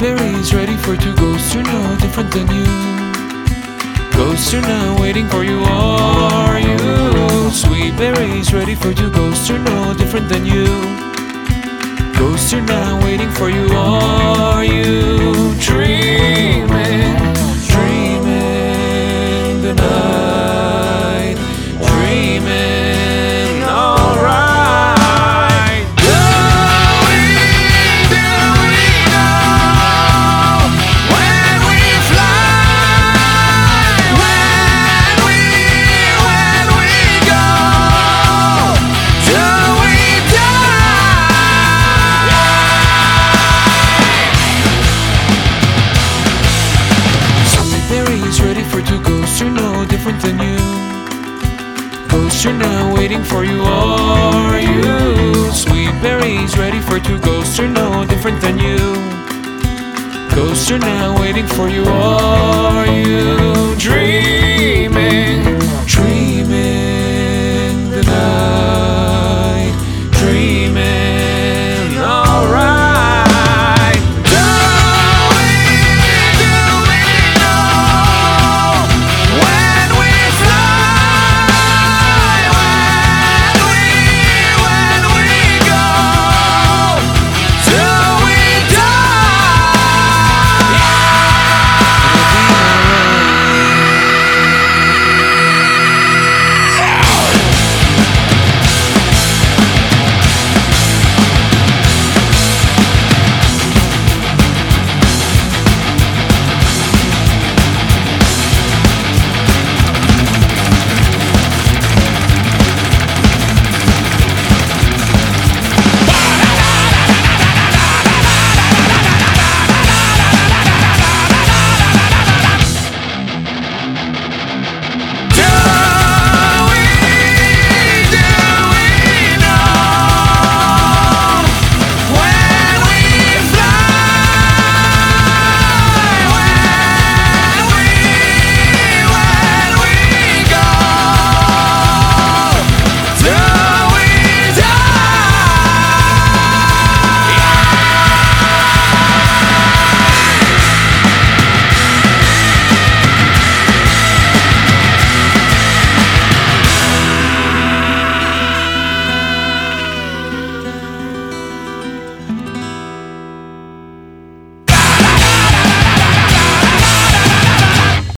berries ready for two ghosts are no different than you. Ghosts are now waiting for you, are you? Sweet berries ready for two ghosts are no different than you. Ghosts are now waiting for you, are Are now waiting for you, are you? Sweet berries ready for two ghosts are no different than you. Ghosts are now waiting for you, are you? Dream.